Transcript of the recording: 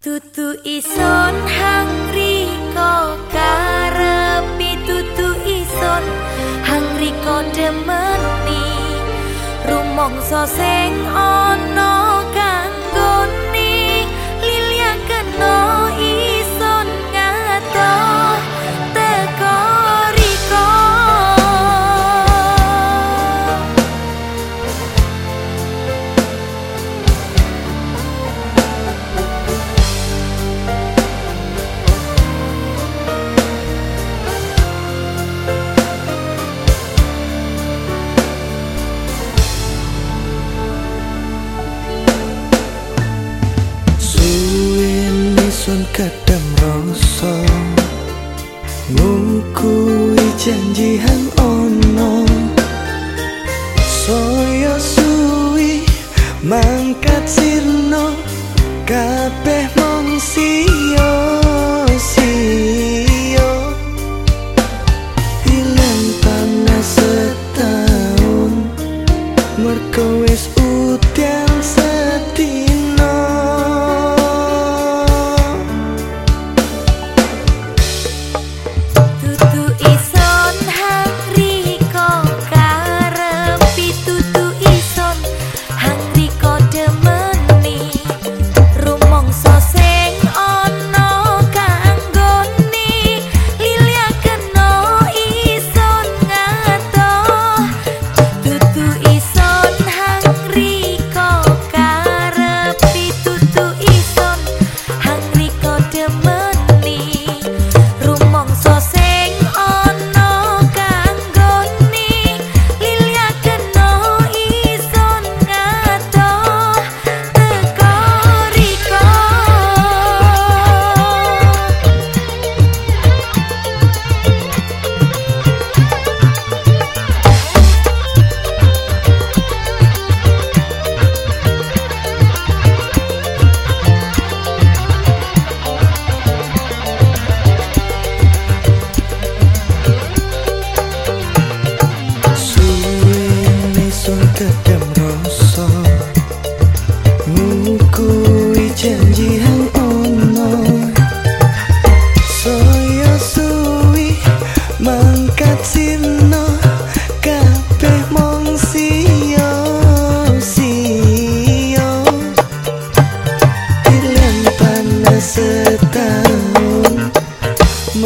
Tutu ison hangri ko karepi tutu ison hangri ko demeni. Rumongso sing ana Sun kadem rasa. Nuku janji hang ono. Soyo suwi mangkat sirno Kabeh mong siyo siyo Hilang panas setahun Merkowes utian setia